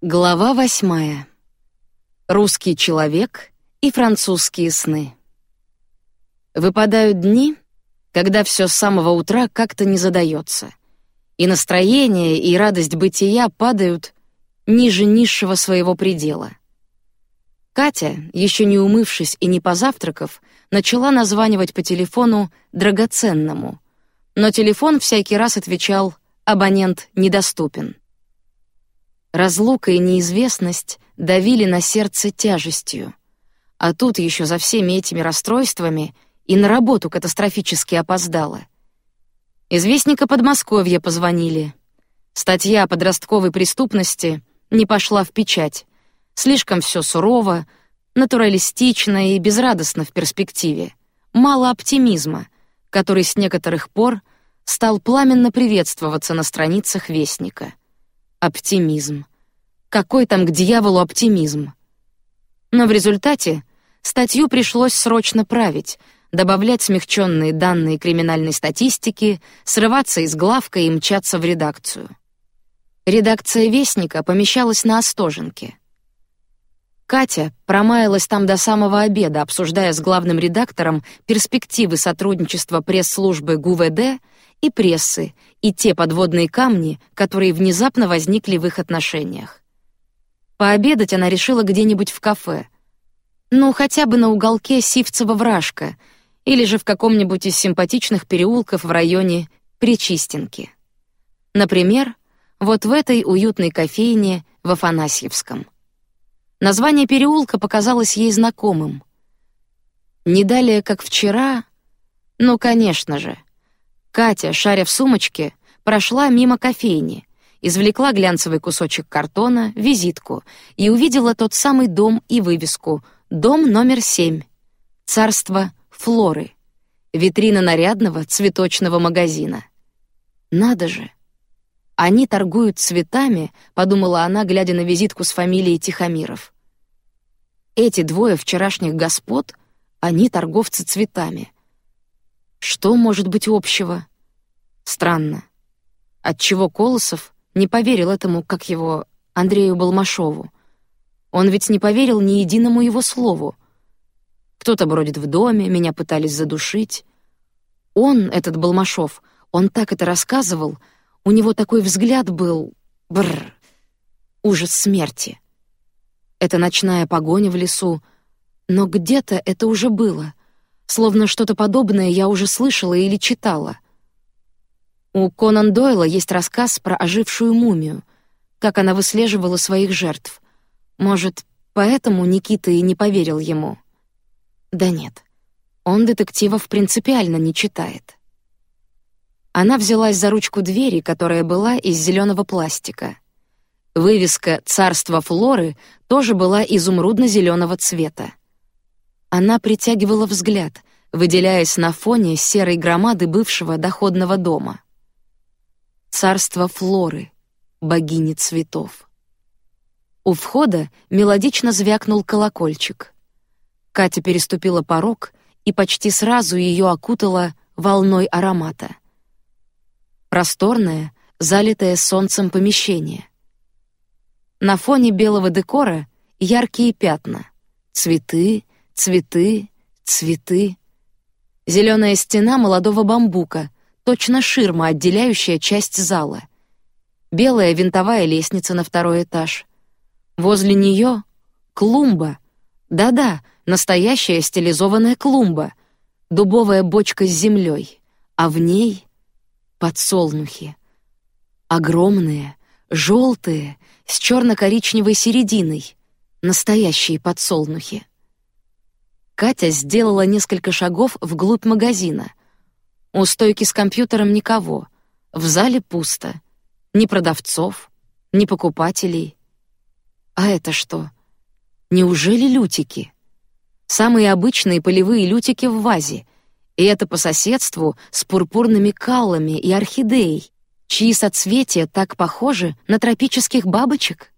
Глава восьмая. Русский человек и французские сны. Выпадают дни, когда все с самого утра как-то не задается, и настроение и радость бытия падают ниже низшего своего предела. Катя, еще не умывшись и не позавтракав, начала названивать по телефону драгоценному, но телефон всякий раз отвечал «абонент недоступен». Разлука и неизвестность давили на сердце тяжестью. А тут еще за всеми этими расстройствами и на работу катастрофически опоздала. Известника Подмосковья позвонили. Статья о подростковой преступности не пошла в печать. Слишком все сурово, натуралистично и безрадостно в перспективе. Мало оптимизма, который с некоторых пор стал пламенно приветствоваться на страницах Вестника. Оптимизм. Какой там к дьяволу оптимизм? Но в результате статью пришлось срочно править, добавлять смягченные данные криминальной статистики, срываться из главка и мчаться в редакцию. Редакция Вестника помещалась на Остоженке. Катя промаялась там до самого обеда, обсуждая с главным редактором перспективы сотрудничества пресс-службы ГУВД и прессы, и те подводные камни, которые внезапно возникли в их отношениях. Пообедать она решила где-нибудь в кафе. Ну, хотя бы на уголке Сивцева-Вражка или же в каком-нибудь из симпатичных переулков в районе Причистенки. Например, вот в этой уютной кофейне в Афанасьевском. Название переулка показалось ей знакомым. Не далее, как вчера, ну, конечно же, Катя, шаря в сумочке, прошла мимо кофейни, извлекла глянцевый кусочек картона, визитку и увидела тот самый дом и вывеску «Дом номер семь. Царство Флоры». Витрина нарядного цветочного магазина. Надо же! Они торгуют цветами, подумала она, глядя на визитку с фамилией Тихомиров. Эти двое вчерашних господ, они торговцы цветами. Что может быть общего? Странно. Отчего Колосов не поверил этому, как его Андрею Балмашову? Он ведь не поверил ни единому его слову. Кто-то бродит в доме, меня пытались задушить. Он, этот Балмашов, он так это рассказывал, у него такой взгляд был, бр, ужас смерти. Это ночная погоня в лесу, но где-то это уже было, словно что-то подобное я уже слышала или читала. У Конан Дойла есть рассказ про ожившую мумию, как она выслеживала своих жертв. Может, поэтому Никита и не поверил ему. Да нет, он детективов принципиально не читает. Она взялась за ручку двери, которая была из зеленого пластика. Вывеска «Царство Флоры» тоже была изумрудно-зеленого цвета. Она притягивала взгляд, выделяясь на фоне серой громады бывшего доходного дома. Царство Флоры, богини цветов. У входа мелодично звякнул колокольчик. Катя переступила порог, и почти сразу ее окутало волной аромата. Просторное, залитое солнцем помещение. На фоне белого декора яркие пятна: цветы, цветы, цветы. Зеленая стена молодого бамбука, точно ширма, отделяющая часть зала. Белая винтовая лестница на второй этаж. Возле нее клумба. Да-да, настоящая стилизованная клумба. Дубовая бочка с землей, а в ней подсолнухи. Огромные, желтые, с черно-коричневой серединой, настоящие подсолнухи. Катя сделала несколько шагов вглубь магазина. У стойки с компьютером никого, в зале пусто, ни продавцов, ни покупателей. А это что? Неужели лютики? Самые обычные полевые лютики в вазе, и это по соседству с пурпурными каллами и орхидеей чьи соцветия так похожи на тропических бабочек.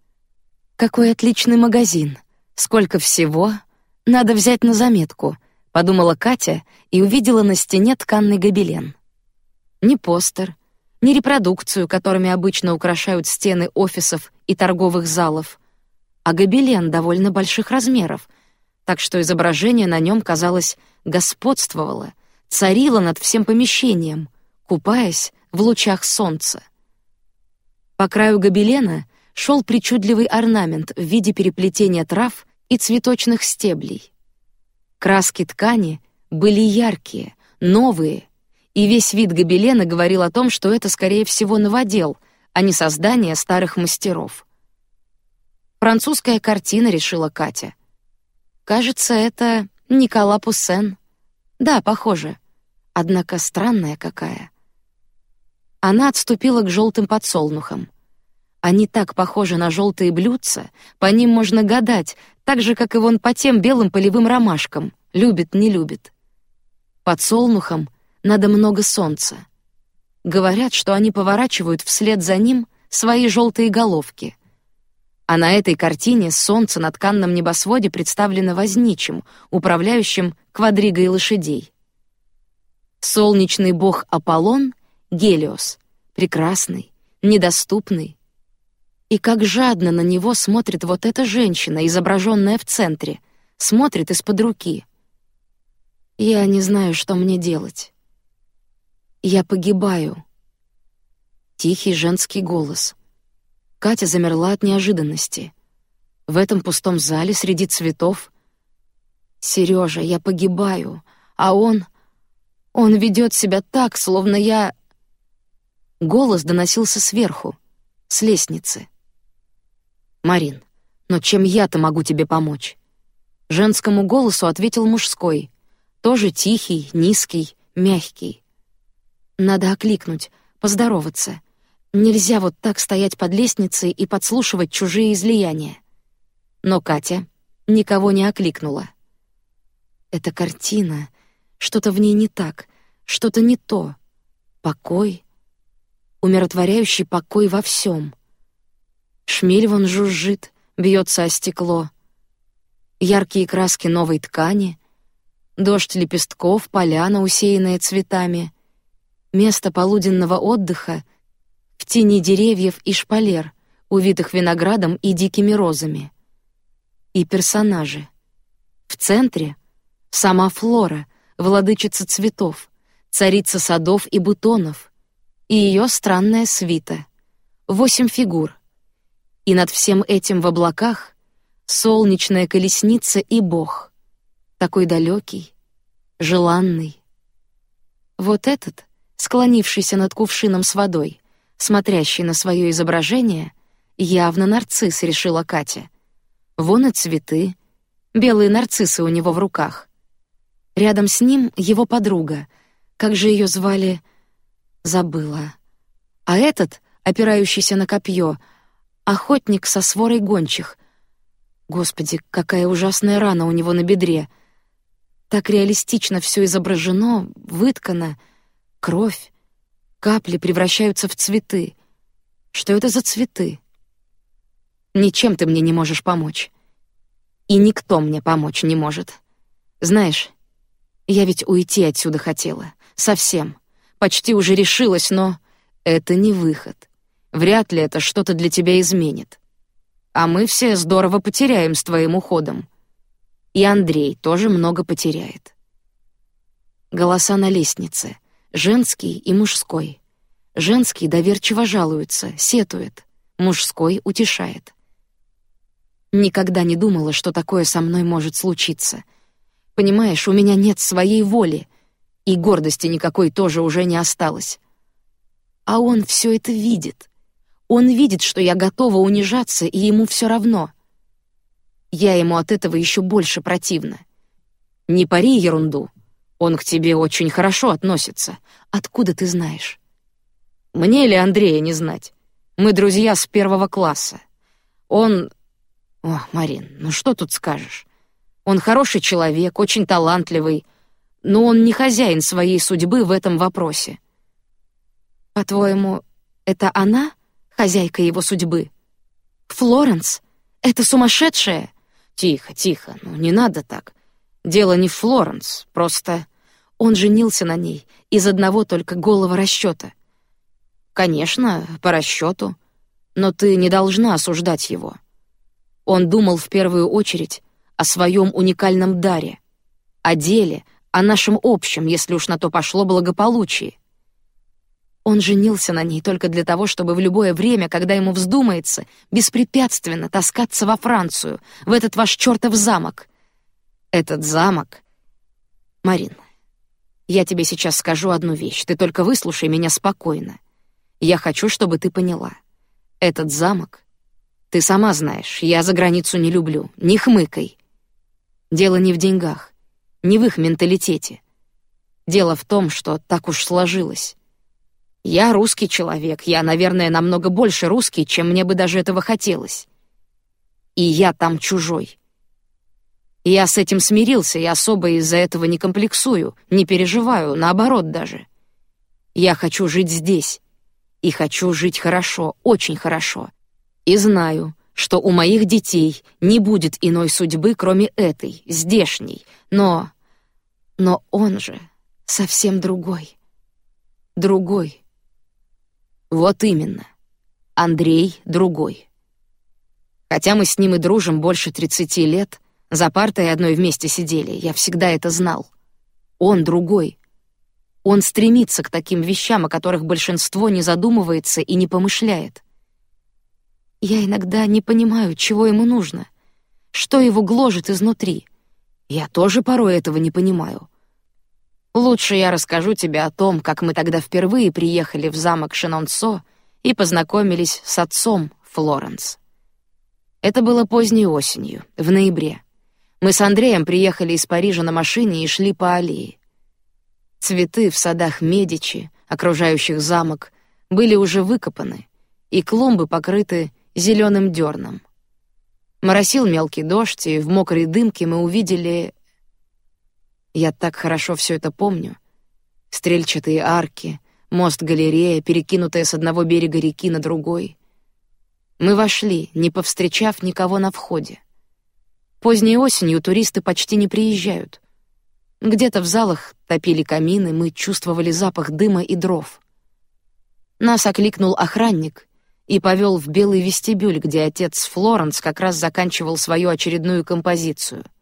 Какой отличный магазин! Сколько всего! Надо взять на заметку, подумала Катя и увидела на стене тканный гобелен. Ни постер, ни репродукцию, которыми обычно украшают стены офисов и торговых залов, а гобелен довольно больших размеров, так что изображение на нем, казалось, господствовало, царило над всем помещением, купаясь в лучах солнца. По краю гобелена шел причудливый орнамент в виде переплетения трав и цветочных стеблей. Краски ткани были яркие, новые, и весь вид гобелена говорил о том, что это, скорее всего, новодел, а не создание старых мастеров. Французская картина, решила Катя. Кажется, это Никола Пуссен. Да, похоже. Однако странная какая. Она отступила к желтым подсолнухам. Они так похожи на желтые блюдца, по ним можно гадать, так же, как и вон по тем белым полевым ромашкам, любит, не любит. Подсолнухам надо много солнца. Говорят, что они поворачивают вслед за ним свои желтые головки. А на этой картине солнце на тканном небосводе представлено возничим, управляющим квадригой лошадей. Солнечный бог Аполлон, Гелиос, прекрасный, недоступный, и как жадно на него смотрит вот эта женщина, изображенная в центре, смотрит из-под руки. Я не знаю, что мне делать. Я погибаю. Тихий женский голос. Катя замерла от неожиданности. В этом пустом зале среди цветов. Сережа, я погибаю, а он, он ведет себя так, словно я. Голос доносился сверху, с лестницы. Марин, но чем я-то могу тебе помочь? Женскому голосу ответил мужской, тоже тихий, низкий, мягкий. Надо окликнуть, поздороваться. Нельзя вот так стоять под лестницей и подслушивать чужие излияния. Но Катя никого не окликнула. Эта картина, что-то в ней не так, что-то не то. Покой, умиротворяющий покой во всем. Шмель вон жужжит, бьется о стекло. Яркие краски новой ткани, дождь лепестков, поляна, усеянная цветами. Место полуденного отдыха в тени деревьев и шпалер, увитых виноградом и дикими розами. И персонажи. В центре — сама Флора, владычица цветов, царица садов и бутонов, и ее странная свита. Восемь фигур, и над всем этим в облаках солнечная колесница и Бог, такой далекий, желанный. Вот этот, склонившийся над кувшином с водой, смотрящий на свое изображение, явно нарцисс, решила Катя. Вон и цветы, белые нарциссы у него в руках. Рядом с ним его подруга, как же ее звали, забыла. А этот, опирающийся на копье, охотник со сворой гончих. Господи, какая ужасная рана у него на бедре. Так реалистично все изображено, выткано. Кровь, капли превращаются в цветы. Что это за цветы? Ничем ты мне не можешь помочь. И никто мне помочь не может. Знаешь, я ведь уйти отсюда хотела. Совсем. Почти уже решилась, но это не выход. Вряд ли это что-то для тебя изменит. А мы все здорово потеряем с твоим уходом. И Андрей тоже много потеряет. Голоса на лестнице, женский и мужской. Женский доверчиво жалуется, сетует, мужской утешает. Никогда не думала, что такое со мной может случиться. Понимаешь, у меня нет своей воли, и гордости никакой тоже уже не осталось. А он все это видит. Он видит, что я готова унижаться, и ему все равно. Я ему от этого еще больше противна. Не пари ерунду. Он к тебе очень хорошо относится. Откуда ты знаешь? Мне ли Андрея не знать? Мы друзья с первого класса. Он... О, Марин, ну что тут скажешь? Он хороший человек, очень талантливый, но он не хозяин своей судьбы в этом вопросе. По-твоему, это она хозяйка его судьбы. Флоренс, это сумасшедшая. Тихо, тихо, ну не надо так. Дело не в Флоренс, просто он женился на ней из одного только голого расчета. Конечно, по расчету, но ты не должна осуждать его. Он думал в первую очередь о своем уникальном даре, о деле, о нашем общем, если уж на то пошло, благополучии. Он женился на ней только для того, чтобы в любое время, когда ему вздумается, беспрепятственно таскаться во Францию, в этот ваш чертов замок. Этот замок... Марин, я тебе сейчас скажу одну вещь, ты только выслушай меня спокойно. Я хочу, чтобы ты поняла. Этот замок... Ты сама знаешь, я за границу не люблю, не хмыкай. Дело не в деньгах, не в их менталитете. Дело в том, что так уж сложилось. Я русский человек, я, наверное, намного больше русский, чем мне бы даже этого хотелось. И я там чужой. Я с этим смирился и особо из-за этого не комплексую, не переживаю, наоборот даже. Я хочу жить здесь. И хочу жить хорошо, очень хорошо. И знаю, что у моих детей не будет иной судьбы, кроме этой, здешней. Но... Но он же совсем другой. Другой. Вот именно. Андрей другой. Хотя мы с ним и дружим больше тридцати лет, за партой одной вместе сидели, я всегда это знал. Он другой. Он стремится к таким вещам, о которых большинство не задумывается и не помышляет. Я иногда не понимаю, чего ему нужно, что его гложет изнутри. Я тоже порой этого не понимаю. Лучше я расскажу тебе о том, как мы тогда впервые приехали в замок Шинонцо и познакомились с отцом Флоренс. Это было поздней осенью, в ноябре. Мы с Андреем приехали из Парижа на машине и шли по аллее. Цветы в садах Медичи, окружающих замок, были уже выкопаны, и клумбы покрыты зеленым дерном. Моросил мелкий дождь, и в мокрой дымке мы увидели я так хорошо все это помню. Стрельчатые арки, мост-галерея, перекинутая с одного берега реки на другой. Мы вошли, не повстречав никого на входе. Поздней осенью туристы почти не приезжают. Где-то в залах топили камины, мы чувствовали запах дыма и дров. Нас окликнул охранник и повел в белый вестибюль, где отец Флоренс как раз заканчивал свою очередную композицию —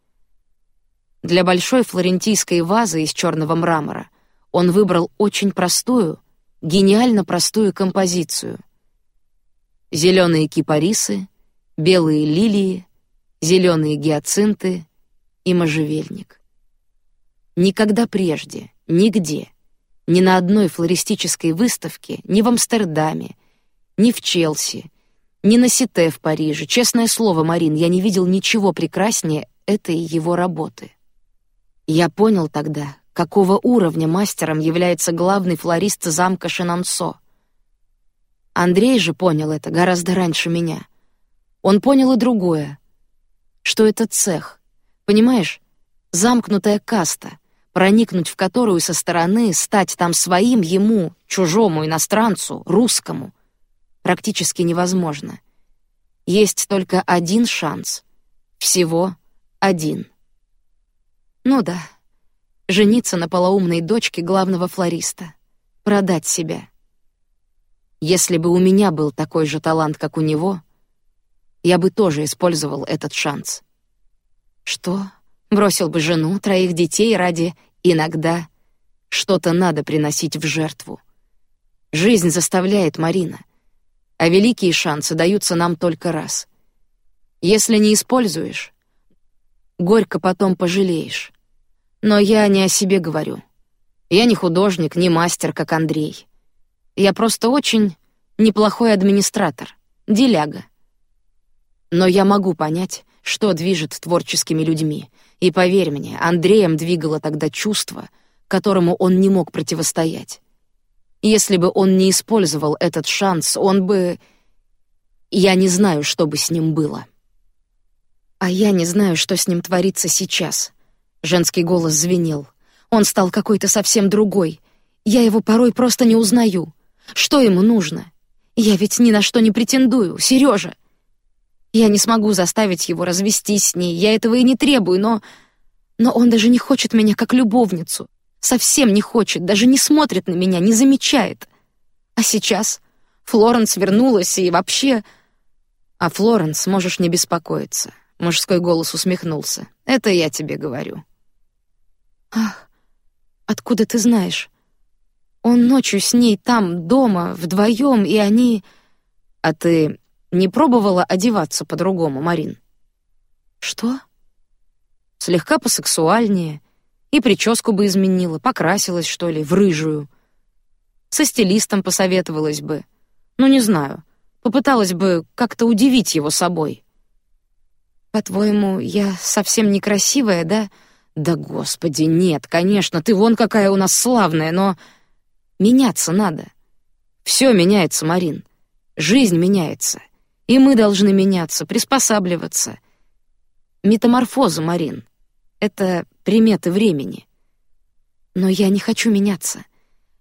для большой флорентийской вазы из черного мрамора он выбрал очень простую, гениально простую композицию. Зеленые кипарисы, белые лилии, зеленые гиацинты и можжевельник. Никогда прежде, нигде, ни на одной флористической выставке, ни в Амстердаме, ни в Челси, ни на Сите в Париже, честное слово, Марин, я не видел ничего прекраснее этой его работы. Я понял тогда, какого уровня мастером является главный флорист замка Шинансо. Андрей же понял это гораздо раньше меня. Он понял и другое, что это цех, понимаешь, замкнутая каста, проникнуть в которую со стороны, стать там своим ему, чужому иностранцу, русскому, практически невозможно. Есть только один шанс, всего один. Ну да, жениться на полоумной дочке главного флориста, продать себя. Если бы у меня был такой же талант, как у него, я бы тоже использовал этот шанс. Что? Бросил бы жену, троих детей ради иногда что-то надо приносить в жертву. Жизнь заставляет Марина, а великие шансы даются нам только раз. Если не используешь, горько потом пожалеешь. Но я не о себе говорю. Я не художник, не мастер, как Андрей. Я просто очень неплохой администратор, деляга. Но я могу понять, что движет творческими людьми. И поверь мне, Андреем двигало тогда чувство, которому он не мог противостоять. Если бы он не использовал этот шанс, он бы... Я не знаю, что бы с ним было. А я не знаю, что с ним творится сейчас. Женский голос звенел. Он стал какой-то совсем другой. Я его порой просто не узнаю. Что ему нужно? Я ведь ни на что не претендую, Сережа. Я не смогу заставить его развестись с ней. Я этого и не требую, но но он даже не хочет меня как любовницу. Совсем не хочет, даже не смотрит на меня, не замечает. А сейчас Флоренс вернулась и вообще... А Флоренс, можешь не беспокоиться. Мужской голос усмехнулся. Это я тебе говорю. Ах, откуда ты знаешь? Он ночью с ней там, дома, вдвоем, и они... А ты не пробовала одеваться по-другому, Марин? Что? Слегка посексуальнее. И прическу бы изменила, покрасилась, что ли, в рыжую. Со стилистом посоветовалась бы. Ну, не знаю. Попыталась бы как-то удивить его собой. По-твоему, я совсем некрасивая, да? Да, господи, нет, конечно, ты вон какая у нас славная, но меняться надо. Все меняется, Марин. Жизнь меняется, и мы должны меняться, приспосабливаться. Метаморфоза, Марин. Это приметы времени. Но я не хочу меняться.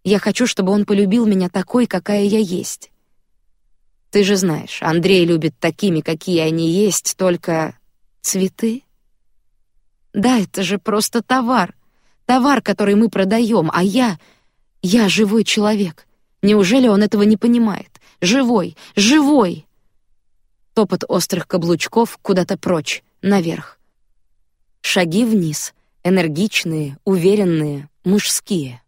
Я хочу, чтобы он полюбил меня такой, какая я есть. Ты же знаешь, Андрей любит такими, какие они есть, только цветы. Да, это же просто товар, товар, который мы продаем, а я, я живой человек. Неужели он этого не понимает? Живой, живой. Топот острых каблучков куда-то прочь, наверх. Шаги вниз, энергичные, уверенные, мужские.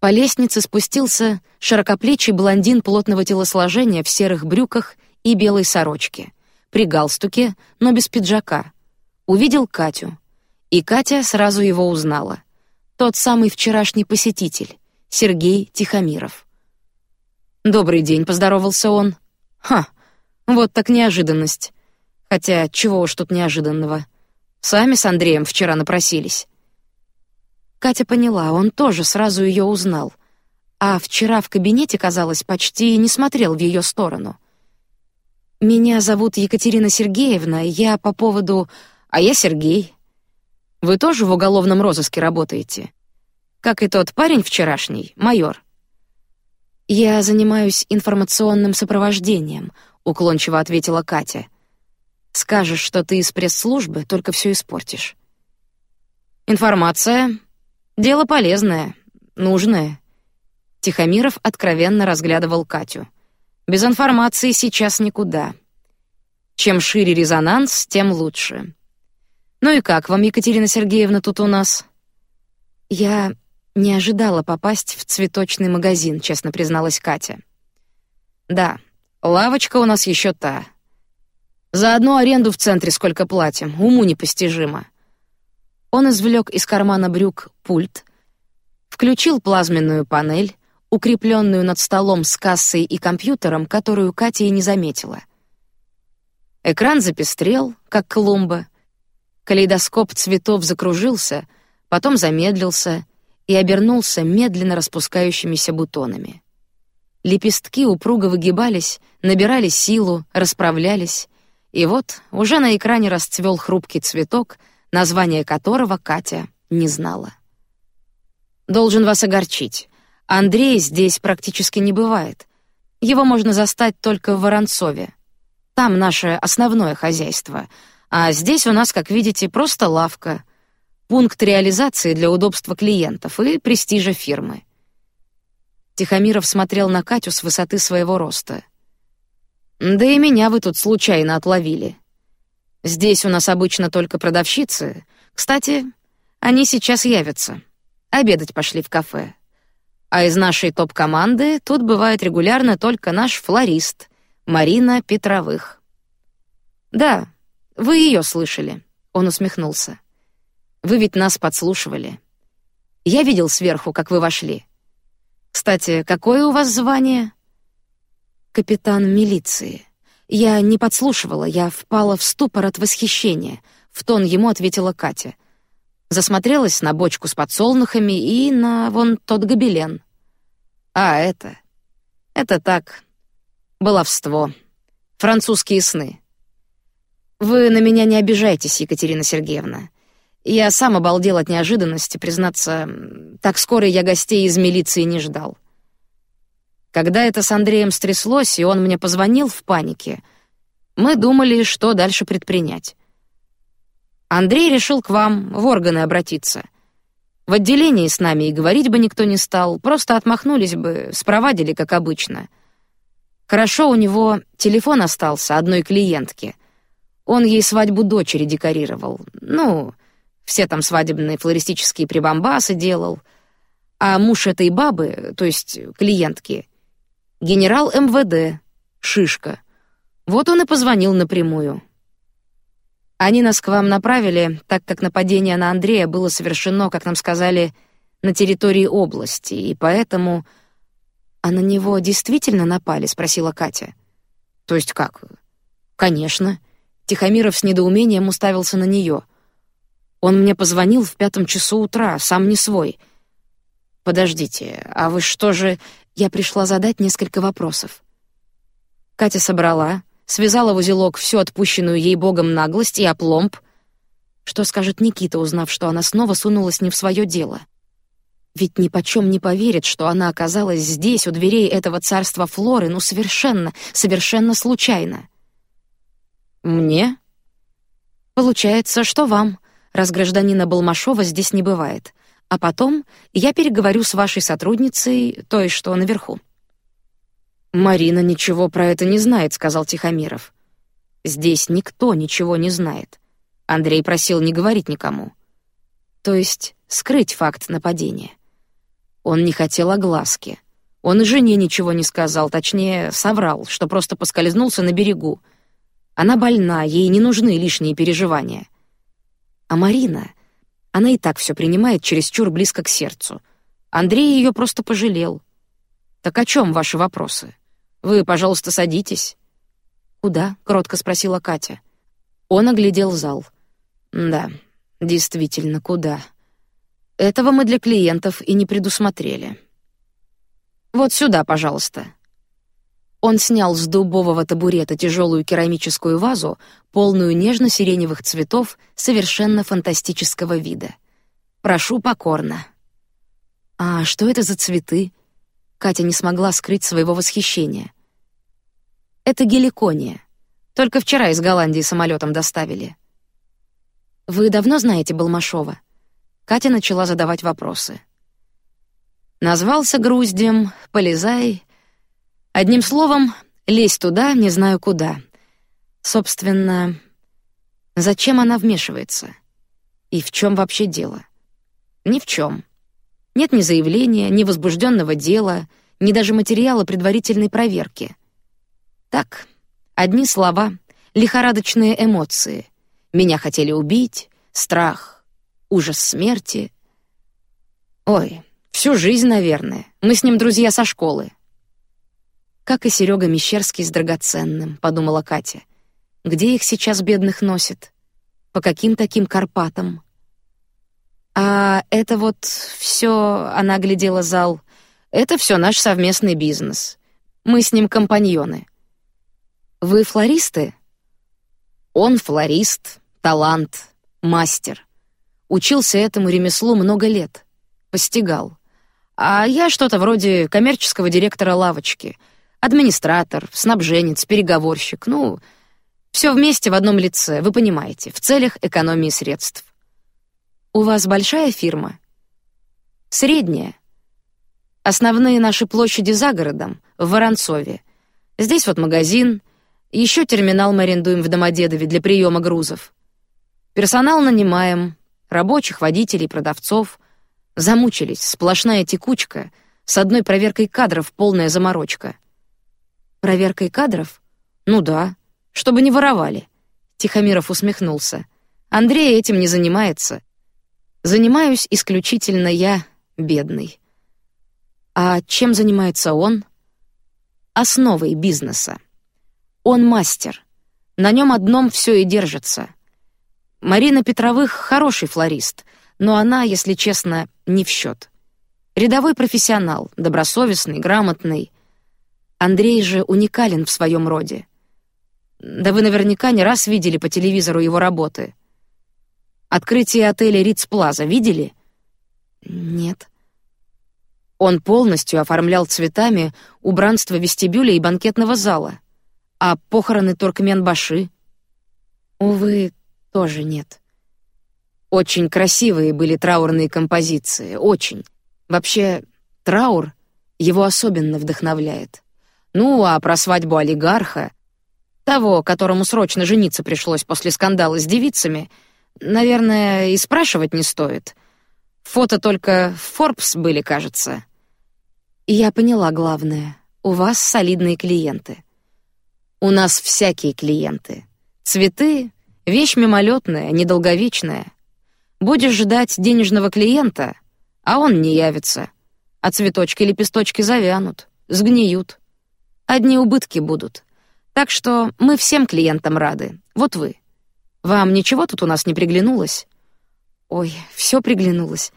По лестнице спустился широкоплечий блондин плотного телосложения в серых брюках и белой сорочке, при галстуке, но без пиджака. Увидел Катю, и Катя сразу его узнала. Тот самый вчерашний посетитель, Сергей Тихомиров. Добрый день, поздоровался он. Ха, вот так неожиданность. Хотя чего уж тут неожиданного. Сами с Андреем вчера напросились. Катя поняла, он тоже сразу ее узнал, а вчера в кабинете, казалось, почти не смотрел в ее сторону. Меня зовут Екатерина Сергеевна, я по поводу, а я Сергей. Вы тоже в уголовном розыске работаете, как и тот парень вчерашний, майор. Я занимаюсь информационным сопровождением, уклончиво ответила Катя. Скажешь, что ты из пресс-службы, только все испортишь. Информация Дело полезное, нужное. Тихомиров откровенно разглядывал Катю. Без информации сейчас никуда. Чем шире резонанс, тем лучше. Ну и как вам, Екатерина Сергеевна, тут у нас? Я не ожидала попасть в цветочный магазин, честно призналась Катя. Да, лавочка у нас еще та. За одну аренду в центре сколько платим, уму непостижимо. Он извлек из кармана брюк пульт, включил плазменную панель, укрепленную над столом с кассой и компьютером, которую Катя и не заметила. Экран запестрел, как клумба. Калейдоскоп цветов закружился, потом замедлился и обернулся медленно распускающимися бутонами. Лепестки упруго выгибались, набирали силу, расправлялись, и вот уже на экране расцвел хрупкий цветок — название которого Катя не знала. Должен вас огорчить. Андрей здесь практически не бывает. Его можно застать только в Воронцове. Там наше основное хозяйство, а здесь у нас, как видите, просто лавка, пункт реализации для удобства клиентов и престижа фирмы. Тихомиров смотрел на Катю с высоты своего роста. Да и меня вы тут случайно отловили. Здесь у нас обычно только продавщицы. Кстати, они сейчас явятся. Обедать пошли в кафе. А из нашей топ-команды тут бывает регулярно только наш флорист Марина Петровых. Да, вы ее слышали. Он усмехнулся. Вы ведь нас подслушивали. Я видел сверху, как вы вошли. Кстати, какое у вас звание? Капитан милиции. Я не подслушивала, я впала в ступор от восхищения. В тон ему ответила Катя. Засмотрелась на бочку с подсолнухами и на вон тот гобелен. А это, это так, баловство, французские сны. Вы на меня не обижайтесь, Екатерина Сергеевна. Я сам обалдел от неожиданности, признаться, так скоро я гостей из милиции не ждал. Когда это с Андреем стряслось, и он мне позвонил в панике, мы думали, что дальше предпринять. Андрей решил к вам в органы обратиться. В отделении с нами и говорить бы никто не стал, просто отмахнулись бы, спровадили, как обычно. Хорошо, у него телефон остался одной клиентки. Он ей свадьбу дочери декорировал. Ну, все там свадебные флористические прибамбасы делал. А муж этой бабы, то есть клиентки, генерал МВД, шишка. Вот он и позвонил напрямую. Они нас к вам направили, так как нападение на Андрея было совершено, как нам сказали, на территории области, и поэтому «А на него действительно напали?» — спросила Катя. «То есть как?» «Конечно». Тихомиров с недоумением уставился на нее. «Он мне позвонил в пятом часу утра, сам не свой». «Подождите, а вы что же...» Я пришла задать несколько вопросов. Катя собрала, связала в узелок всю отпущенную ей богом наглость и опломб. Что скажет Никита, узнав, что она снова сунулась не в свое дело? Ведь ни почем не поверит, что она оказалась здесь, у дверей этого царства Флоры, ну совершенно, совершенно случайно. Мне? Получается, что вам, раз гражданина Балмашова здесь не бывает. А потом я переговорю с вашей сотрудницей, той, что наверху. Марина ничего про это не знает, сказал Тихомиров. Здесь никто ничего не знает. Андрей просил не говорить никому. То есть скрыть факт нападения. Он не хотел огласки. Он и жене ничего не сказал, точнее, соврал, что просто поскользнулся на берегу. Она больна, ей не нужны лишние переживания. А Марина, она и так все принимает чересчур близко к сердцу. Андрей ее просто пожалел. Так о чем ваши вопросы? Вы, пожалуйста, садитесь. Куда? кротко спросила Катя. Он оглядел зал. Да, действительно, куда? Этого мы для клиентов и не предусмотрели. Вот сюда, пожалуйста. Он снял с дубового табурета тяжелую керамическую вазу, полную нежно-сиреневых цветов совершенно фантастического вида. Прошу покорно. А что это за цветы? Катя не смогла скрыть своего восхищения. Это геликония. Только вчера из Голландии самолетом доставили. Вы давно знаете Балмашова? Катя начала задавать вопросы. Назвался груздем, полезай. Одним словом, лезь туда, не знаю куда. Собственно, зачем она вмешивается? И в чем вообще дело? Ни в чем. Нет ни заявления, ни возбужденного дела, ни даже материала предварительной проверки. Так, одни слова, лихорадочные эмоции. Меня хотели убить, страх, ужас смерти. Ой, всю жизнь, наверное. Мы с ним друзья со школы. Как и Серега Мещерский с драгоценным, подумала Катя. Где их сейчас бедных носит? По каким таким Карпатам? А это вот все, она глядела зал. Это все наш совместный бизнес. Мы с ним компаньоны. Вы флористы? Он флорист, талант, мастер. Учился этому ремеслу много лет, постигал. А я что-то вроде коммерческого директора лавочки, администратор, снабженец, переговорщик, ну, все вместе в одном лице, вы понимаете, в целях экономии средств. У вас большая фирма? Средняя. Основные наши площади за городом, в Воронцове. Здесь вот магазин, еще терминал мы арендуем в Домодедове для приема грузов. Персонал нанимаем, рабочих, водителей, продавцов. Замучились, сплошная текучка, с одной проверкой кадров полная заморочка. Проверкой кадров? Ну да, чтобы не воровали. Тихомиров усмехнулся. Андрей этим не занимается. Занимаюсь исключительно я, бедный. А чем занимается он? Основой бизнеса. Он мастер. На нем одном все и держится. Марина Петровых хороший флорист, но она, если честно, не в счет. Рядовой профессионал, добросовестный, грамотный. Андрей же уникален в своем роде. Да вы наверняка не раз видели по телевизору его работы. Открытие отеля Ридс Плаза видели? Нет. Он полностью оформлял цветами убранство вестибюля и банкетного зала, а похороны Туркменбаши. Увы, тоже нет. Очень красивые были траурные композиции, очень. Вообще, траур его особенно вдохновляет. Ну, а про свадьбу олигарха, того, которому срочно жениться пришлось после скандала с девицами, наверное, и спрашивать не стоит. Фото только в Forbes были, кажется. я поняла главное. У вас солидные клиенты. У нас всякие клиенты. Цветы — вещь мимолетная, недолговечная. Будешь ждать денежного клиента, а он не явится. А цветочки лепесточки завянут, сгниют. Одни убытки будут. Так что мы всем клиентам рады. Вот вы. Вам ничего тут у нас не приглянулось? Ой, все приглянулось.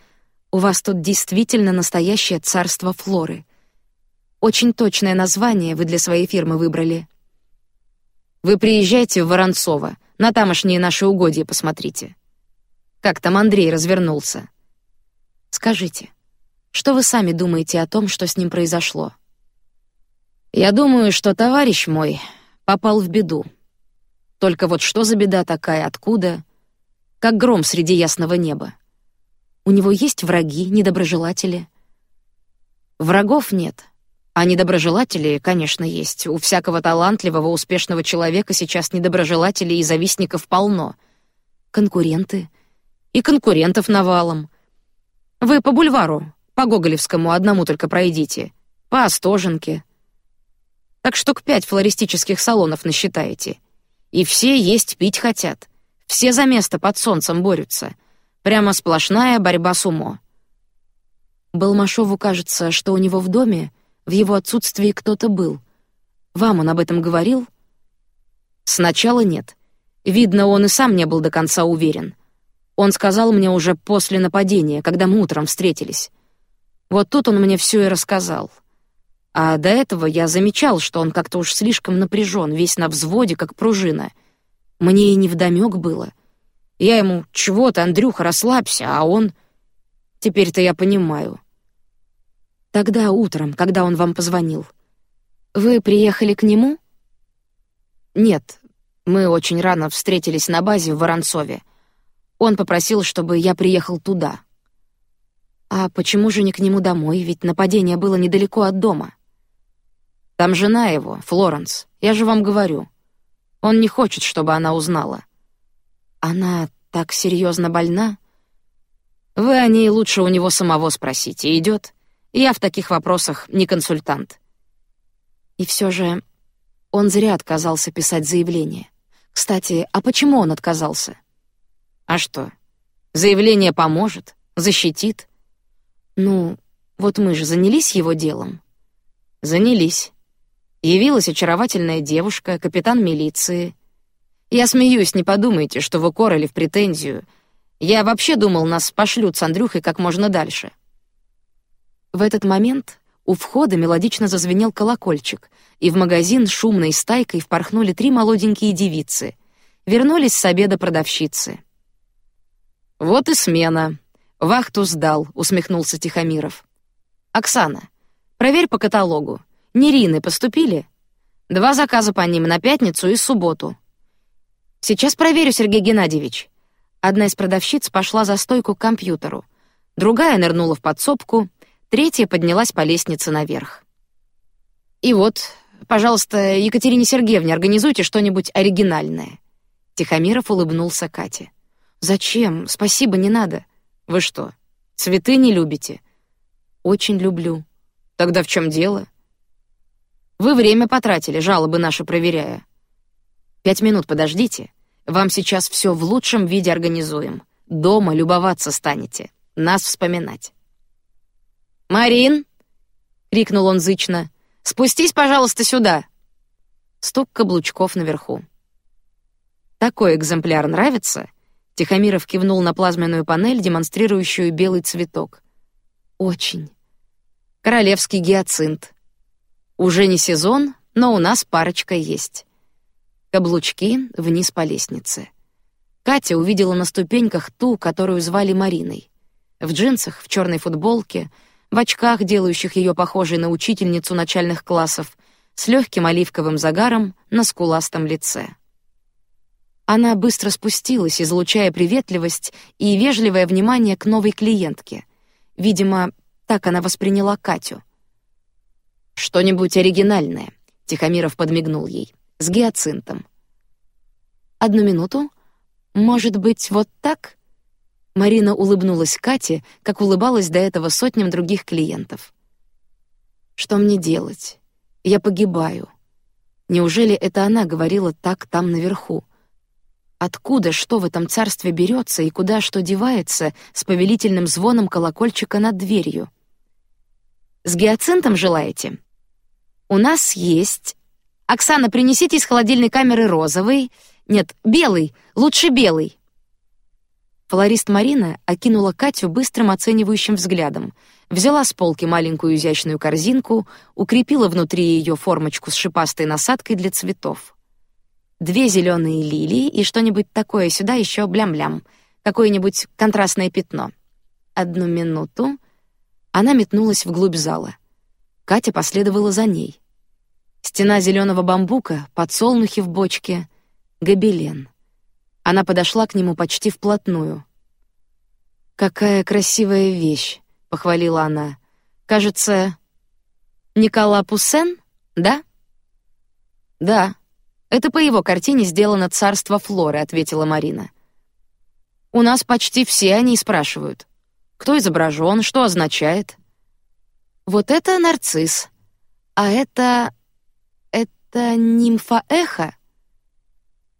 У вас тут действительно настоящее царство флоры. Очень точное название вы для своей фирмы выбрали. Вы приезжайте в Воронцово, на тамошние наши угодья посмотрите. Как там Андрей развернулся? Скажите, что вы сами думаете о том, что с ним произошло? Я думаю, что товарищ мой попал в беду. Только вот что за беда такая, откуда? Как гром среди ясного неба. У него есть враги, недоброжелатели? Врагов нет, а недоброжелатели, конечно, есть. У всякого талантливого, успешного человека сейчас недоброжелателей и завистников полно. Конкуренты, и конкурентов навалом. Вы по бульвару, по Гоголевскому одному только пройдите, по Остоженке. Так штук пять флористических салонов насчитаете. И все есть пить хотят. Все за место под солнцем борются. Прямо сплошная борьба с умо. Балмашову кажется, что у него в доме в его отсутствии кто-то был. Вам он об этом говорил? Сначала нет. Видно, он и сам не был до конца уверен. Он сказал мне уже после нападения, когда мы утром встретились. Вот тут он мне все и рассказал. А до этого я замечал, что он как-то уж слишком напряжен, весь на взводе, как пружина. Мне и не вдомек было. Я ему чего ты, Андрюха, расслабься, а он. Теперь-то я понимаю. Тогда утром, когда он вам позвонил, вы приехали к нему? Нет, мы очень рано встретились на базе в Воронцове. Он попросил, чтобы я приехал туда. А почему же не к нему домой? Ведь нападение было недалеко от дома. Там жена его, Флоренс. Я же вам говорю. Он не хочет, чтобы она узнала. Она так серьезно больна. Вы о ней лучше у него самого спросите. Идет? Я в таких вопросах не консультант. И все же он зря отказался писать заявление. Кстати, а почему он отказался? А что? Заявление поможет, защитит. Ну, вот мы же занялись его делом. Занялись. Явилась очаровательная девушка, капитан милиции. Я смеюсь, не подумайте, что вы корали в претензию. Я вообще думал, нас пошлют с Андрюхой как можно дальше. В этот момент у входа мелодично зазвенел колокольчик, и в магазин шумной стайкой впорхнули три молоденькие девицы. Вернулись с обеда продавщицы. Вот и смена. Вахту сдал, усмехнулся Тихомиров. Оксана, проверь по каталогу. Нерины поступили? Два заказа по ним на пятницу и субботу. Сейчас проверю, Сергей Геннадьевич. Одна из продавщиц пошла за стойку к компьютеру, другая нырнула в подсобку, третья поднялась по лестнице наверх. И вот, пожалуйста, Екатерине Сергеевне организуйте что-нибудь оригинальное. Тихомиров улыбнулся Кате. Зачем? Спасибо, не надо. Вы что, цветы не любите? Очень люблю. Тогда в чем дело? Вы время потратили, жалобы наши проверяя. Пять минут подождите. Вам сейчас все в лучшем виде организуем. Дома любоваться станете, нас вспоминать. Марин, крикнул он зычно, спустись, пожалуйста, сюда. Стук каблучков наверху. Такой экземпляр нравится? Тихомиров кивнул на плазменную панель, демонстрирующую белый цветок. Очень. Королевский гиацинт. Уже не сезон, но у нас парочка есть. Каблучки вниз по лестнице. Катя увидела на ступеньках ту, которую звали Мариной. В джинсах, в черной футболке, в очках, делающих ее похожей на учительницу начальных классов, с легким оливковым загаром на скуластом лице. Она быстро спустилась, излучая приветливость и вежливое внимание к новой клиентке. Видимо, так она восприняла Катю. Что-нибудь оригинальное, Тихомиров подмигнул ей. С гиацинтом. Одну минуту. Может быть, вот так? Марина улыбнулась Кате, как улыбалась до этого сотням других клиентов. Что мне делать? Я погибаю. Неужели это она говорила так там наверху? Откуда что в этом царстве берется и куда что девается с повелительным звоном колокольчика над дверью? С гиацинтом желаете? У нас есть. Оксана, принесите из холодильной камеры розовый. Нет, белый, лучше белый. Флорист Марина окинула Катю быстрым оценивающим взглядом, взяла с полки маленькую изящную корзинку, укрепила внутри ее формочку с шипастой насадкой для цветов. Две зеленые лилии и что-нибудь такое сюда еще блям-блям, какое-нибудь контрастное пятно. Одну минуту. Она метнулась вглубь зала. Катя последовала за ней. Стена зеленого бамбука, подсолнухи в бочке, гобелен. Она подошла к нему почти вплотную. Какая красивая вещь, похвалила она. Кажется, Никола Пуссен, да? Да. Это по его картине сделано царство Флоры, ответила Марина. У нас почти все они спрашивают, кто изображен, что означает. Вот это нарцисс, а это это нимфа эхо.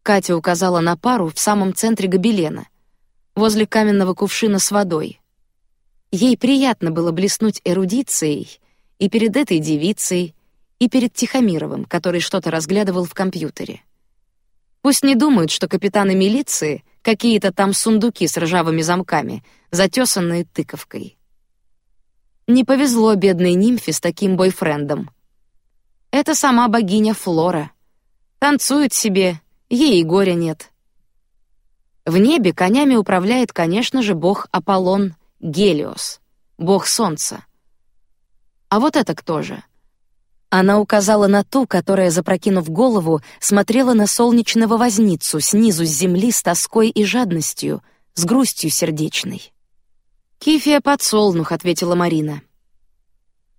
Катя указала на пару в самом центре гобелена, возле каменного кувшина с водой. Ей приятно было блеснуть эрудицией и перед этой девицей, и перед Тихомировым, который что-то разглядывал в компьютере. Пусть не думают, что капитаны милиции какие-то там сундуки с ржавыми замками, затесанные тыковкой. Не повезло бедной нимфе с таким бойфрендом. Это сама богиня Флора. Танцует себе ей и горя нет. В небе конями управляет, конечно же, бог Аполлон Гелиос, бог солнца. А вот это кто же? Она указала на ту, которая, запрокинув голову, смотрела на солнечного возницу снизу с земли с тоской и жадностью, с грустью сердечной. Кифия подсолнух, ответила Марина.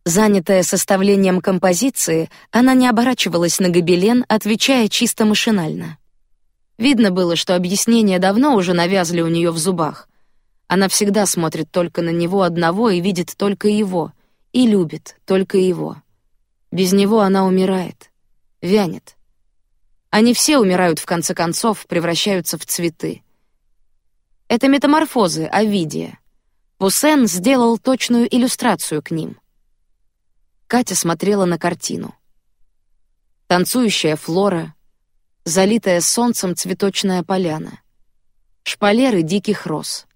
Занятая составлением композиции, она не оборачивалась на гобелен, отвечая чисто машинально. Видно было, что объяснения давно уже навязли у нее в зубах. Она всегда смотрит только на него одного и видит только его, и любит только его. Без него она умирает, вянет. Они все умирают в конце концов, превращаются в цветы. Это метаморфозы Овидия. Пуссен сделал точную иллюстрацию к ним. Катя смотрела на картину. Танцующая флора, залитая солнцем цветочная поляна, шпалеры диких роз,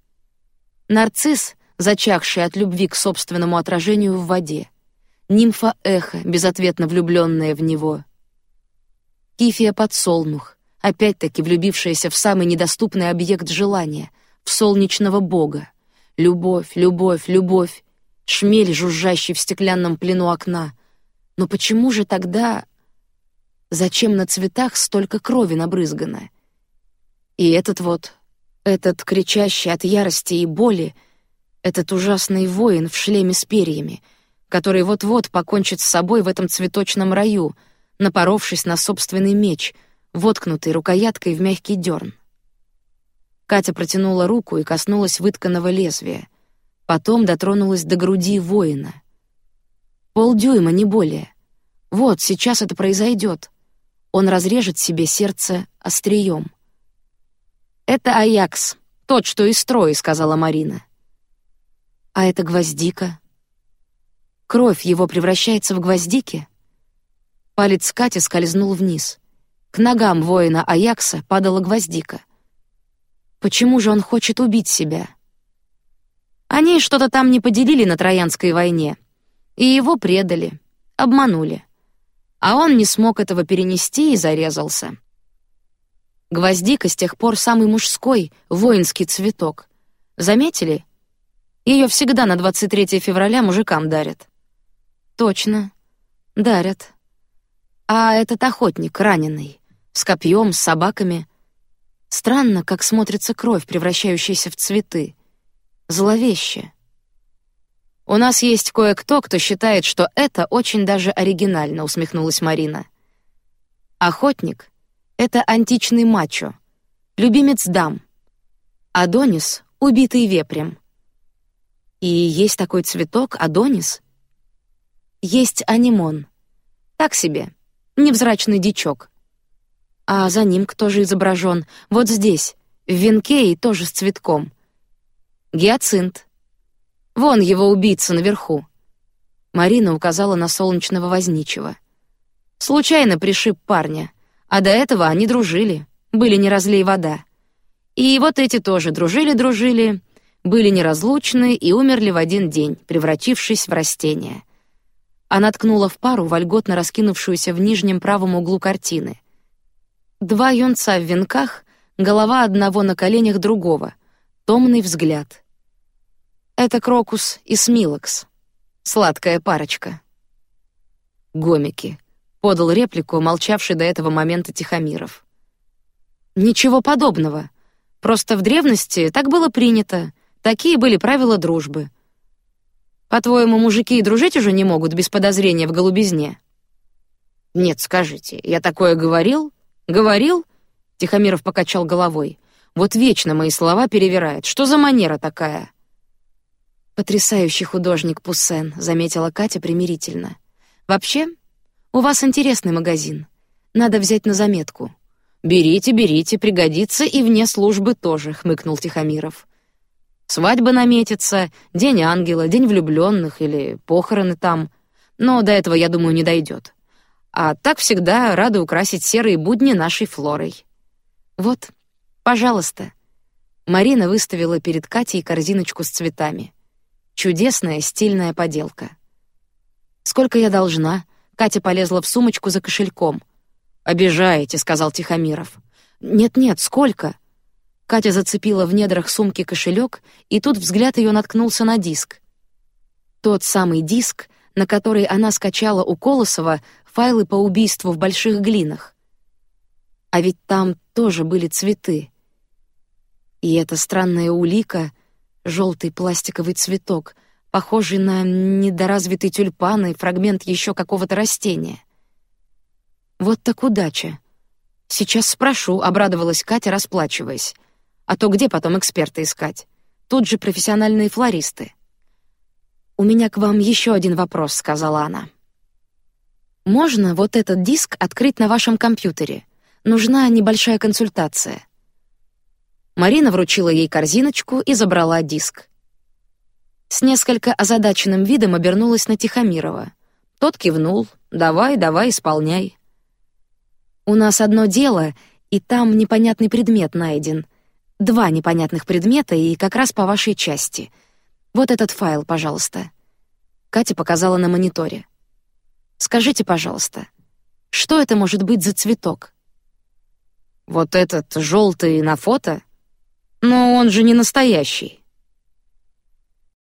нарцисс, зачахший от любви к собственному отражению в воде, нимфа эхо, безответно влюбленная в него, кифия подсолнух, опять-таки влюбившаяся в самый недоступный объект желания, в солнечного бога, любовь, любовь, любовь, шмель, жужжащий в стеклянном плену окна. Но почему же тогда Зачем на цветах столько крови набрызгано? И этот вот, этот кричащий от ярости и боли, этот ужасный воин в шлеме с перьями, который вот-вот покончит с собой в этом цветочном раю, напоровшись на собственный меч, воткнутый рукояткой в мягкий дерн. Катя протянула руку и коснулась вытканного лезвия, потом дотронулась до груди воина. Полдюйма, не более. Вот сейчас это произойдет он разрежет себе сердце острием. Это Аякс, тот, что из строя, сказала Марина. А это гвоздика. Кровь его превращается в гвоздики. Палец Кати скользнул вниз. К ногам воина Аякса падала гвоздика. Почему же он хочет убить себя? Они что-то там не поделили на Троянской войне, и его предали, обманули а он не смог этого перенести и зарезался. Гвоздика с тех пор самый мужской, воинский цветок. Заметили? Ее всегда на 23 февраля мужикам дарят. Точно, дарят. А этот охотник раненый, с копьем, с собаками. Странно, как смотрится кровь, превращающаяся в цветы. Зловеще. У нас есть кое-кто, кто считает, что это очень даже оригинально, усмехнулась Марина. Охотник — это античный мачо, любимец дам. Адонис — убитый вепрем. И есть такой цветок Адонис. Есть анимон. Так себе, невзрачный дичок. А за ним кто же изображен? Вот здесь, в венке и тоже с цветком. Гиацинт. Вон его убийца наверху. Марина указала на солнечного возничего. Случайно пришиб парня, а до этого они дружили, были не разлей вода. И вот эти тоже дружили-дружили, были неразлучны и умерли в один день, превратившись в растение. Она ткнула в пару, вольготно раскинувшуюся в нижнем правом углу картины. Два юнца в венках, голова одного на коленях другого, томный взгляд. Это крокус и смилокс. Сладкая парочка. Гомики. Подал реплику, молчавший до этого момента Тихомиров. Ничего подобного. Просто в древности так было принято. Такие были правила дружбы. По-твоему, мужики и дружить уже не могут без подозрения в голубизне? Нет, скажите, я такое говорил? Говорил? Тихомиров покачал головой. Вот вечно мои слова перевирает. Что за манера такая? Потрясающий художник Пуссен, заметила Катя примирительно. Вообще, у вас интересный магазин. Надо взять на заметку. Берите, берите, пригодится и вне службы тоже, хмыкнул Тихомиров. Свадьба наметится, день ангела, день влюбленных или похороны там. Но до этого, я думаю, не дойдет. А так всегда рады украсить серые будни нашей флорой. Вот, пожалуйста. Марина выставила перед Катей корзиночку с цветами. Чудесная стильная поделка. Сколько я должна? Катя полезла в сумочку за кошельком. Обижаете, сказал Тихомиров. Нет, нет, сколько? Катя зацепила в недрах сумки кошелек, и тут взгляд ее наткнулся на диск. Тот самый диск, на который она скачала у Колосова файлы по убийству в больших глинах. А ведь там тоже были цветы. И эта странная улика — желтый пластиковый цветок, похожий на недоразвитый тюльпан и фрагмент еще какого-то растения. Вот так удача. Сейчас спрошу, обрадовалась Катя, расплачиваясь. А то где потом эксперта искать? Тут же профессиональные флористы. У меня к вам еще один вопрос, сказала она. Можно вот этот диск открыть на вашем компьютере? Нужна небольшая консультация. Марина вручила ей корзиночку и забрала диск. С несколько озадаченным видом обернулась на Тихомирова. Тот кивнул: "Давай, давай, исполняй". У нас одно дело, и там непонятный предмет найден. Два непонятных предмета и как раз по вашей части. Вот этот файл, пожалуйста. Катя показала на мониторе. Скажите, пожалуйста, что это может быть за цветок? Вот этот желтый на фото? Но он же не настоящий.